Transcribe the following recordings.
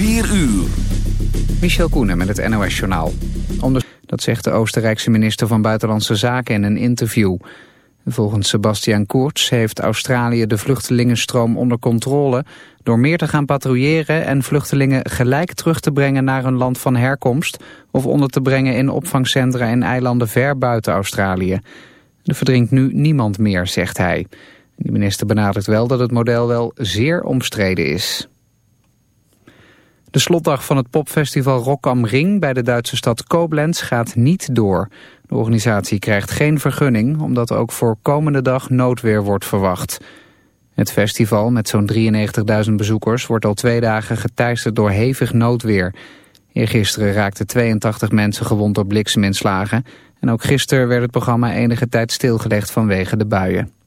4 uur. Michel Koenen met het NOS-journaal. Dat zegt de Oostenrijkse minister van Buitenlandse Zaken in een interview. Volgens Sebastian Kurz heeft Australië de vluchtelingenstroom onder controle... door meer te gaan patrouilleren en vluchtelingen gelijk terug te brengen naar hun land van herkomst... of onder te brengen in opvangcentra en eilanden ver buiten Australië. Er verdrinkt nu niemand meer, zegt hij. De minister benadrukt wel dat het model wel zeer omstreden is. De slotdag van het popfestival Rock am Ring bij de Duitse stad Koblenz gaat niet door. De organisatie krijgt geen vergunning omdat ook voor komende dag noodweer wordt verwacht. Het festival met zo'n 93.000 bezoekers wordt al twee dagen geteisterd door hevig noodweer. Eergisteren raakten 82 mensen gewond door blikseminslagen. En ook gisteren werd het programma enige tijd stilgelegd vanwege de buien.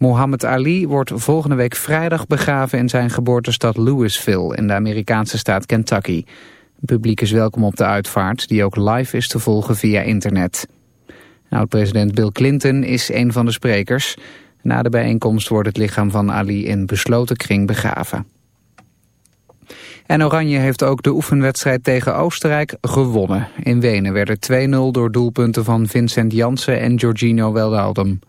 Mohammed Ali wordt volgende week vrijdag begraven in zijn geboortestad Louisville in de Amerikaanse staat Kentucky. Het publiek is welkom op de uitvaart, die ook live is te volgen via internet. Oud-president Bill Clinton is een van de sprekers. Na de bijeenkomst wordt het lichaam van Ali in besloten kring begraven. En Oranje heeft ook de oefenwedstrijd tegen Oostenrijk gewonnen. In Wenen werden 2-0 door doelpunten van Vincent Jansen en Giorgino Wijnaldum.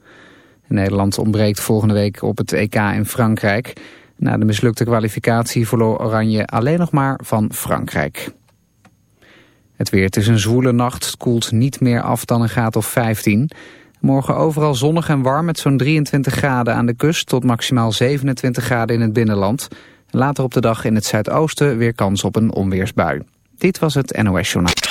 Nederland ontbreekt volgende week op het EK in Frankrijk. Na de mislukte kwalificatie verloor Oranje alleen nog maar van Frankrijk. Het weer, het is een zwoele nacht, het koelt niet meer af dan een graad of 15. Morgen overal zonnig en warm met zo'n 23 graden aan de kust... tot maximaal 27 graden in het binnenland. Later op de dag in het zuidoosten weer kans op een onweersbui. Dit was het NOS Journaal.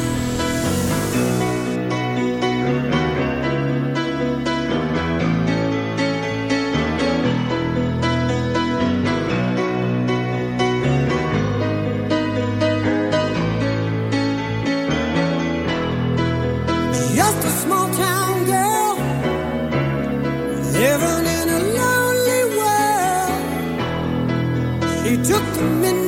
Some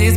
These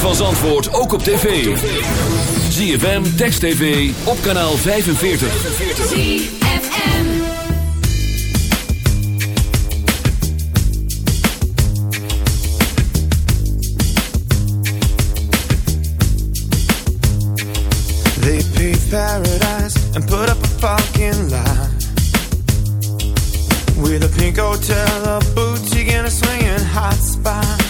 Van Zandvoort ook op tv. ZFM, Text TV, op kanaal 45. ZFM. They paved paradise and put up a fucking lie. With a pink hotel, a boutique, and a swinging hot spot.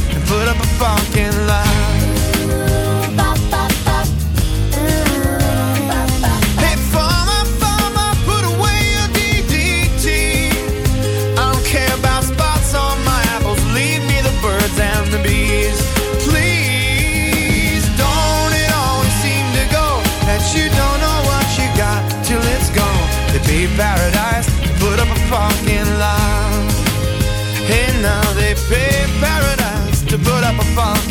now they pay paradise to put up a fucking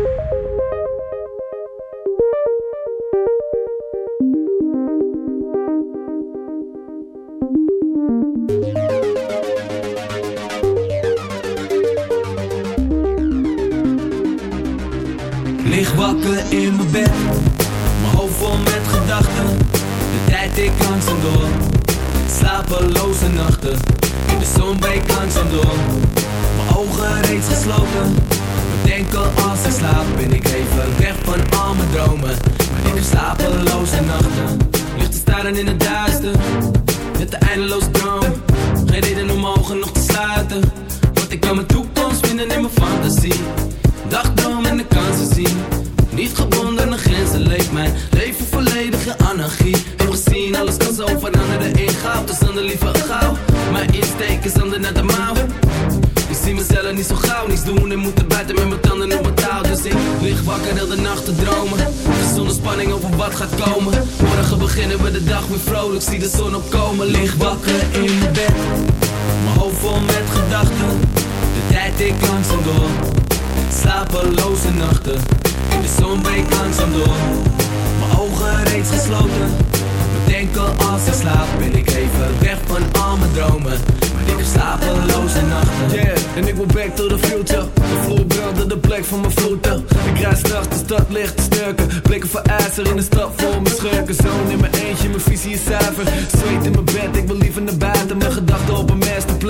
Nachten. De zon breekt langzaam door, mijn ogen reeds gesloten. Bedenken als ik slaap, ben ik even weg van al mijn dromen. Maar ik heb slapeloze nachten, te staren in het duister. Met de eindeloze droom, geen reden om ogen nog te sluiten. Want ik kan mijn toekomst vinden in mijn fantasie. Ik zie mezelf niet zo gauw, niets doen en moeten buiten met mijn tanden op mijn touw. Dus ik lig wakker heel de nacht te dromen. Zonder spanning over wat gaat komen. Morgen beginnen we de dag weer vrolijk, zie de zon opkomen. Lig wakker in bed, mijn hoofd vol met gedachten. De tijd ik langzaam door, slapeloze nachten. De zon breekt langzaam door, mijn ogen reeds gesloten. Bedenken als ik slaap, ben ik even weg van al mijn dromen. Maar ik heb slapeloze nachten. Yeah, en ik wil back to the future. De vloer brandde de plek van mijn voeten. Ik rijd s'nachts de stad licht te snurken. Blikken voor ijzer in de stad vol mijn schurken. Zoon in mijn eentje, mijn visie is zuiver. Zweet in mijn bed, ik wil liever naar buiten. Mijn gedachten op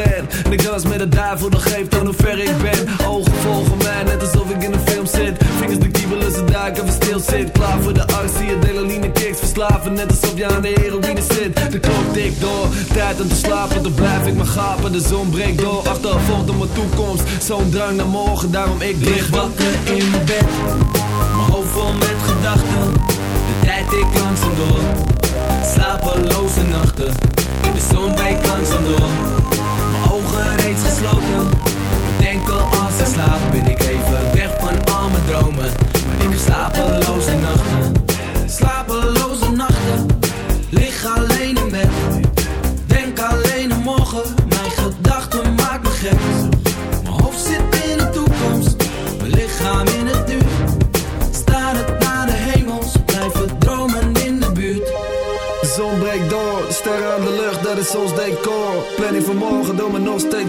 masterplan. En ik dans met de duivel, dat geeft aan hoe ver ik ben. Ogen volgen mij, net alsof ik in een film zit. Vingers de kiebelen, ze duiken, we stil zit. Klaar voor de actie, adrenaline kicks verslaven. Net alsof je aan de heroïne zit. De klok tikt door, tijd om te slapen. Dan blijf ik maar gapen, de zon breekt door. Achtervolgt op mijn toekomst, zo'n drang naar morgen. Daarom ik Lig wakker in mijn bed, mijn hoofd vol met gedachten. De tijd ik langzaam door, slapeloze nachten. De zon breekt langzaam door, reeds gesloten. Als ik slaap, ben ik even weg van al mijn dromen. Maar ik heb slapeloze nachten, slapeloze nachten. Lig alleen in bed, denk alleen aan morgen. Mijn gedachten maken me gek. Mijn hoofd zit in de toekomst, mijn lichaam in het nu. Het naar de hemels, blijven dromen in de buurt. Zon breekt door, sterren aan de lucht, dat is ons decor. Planning van morgen,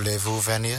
voulez-vous venir?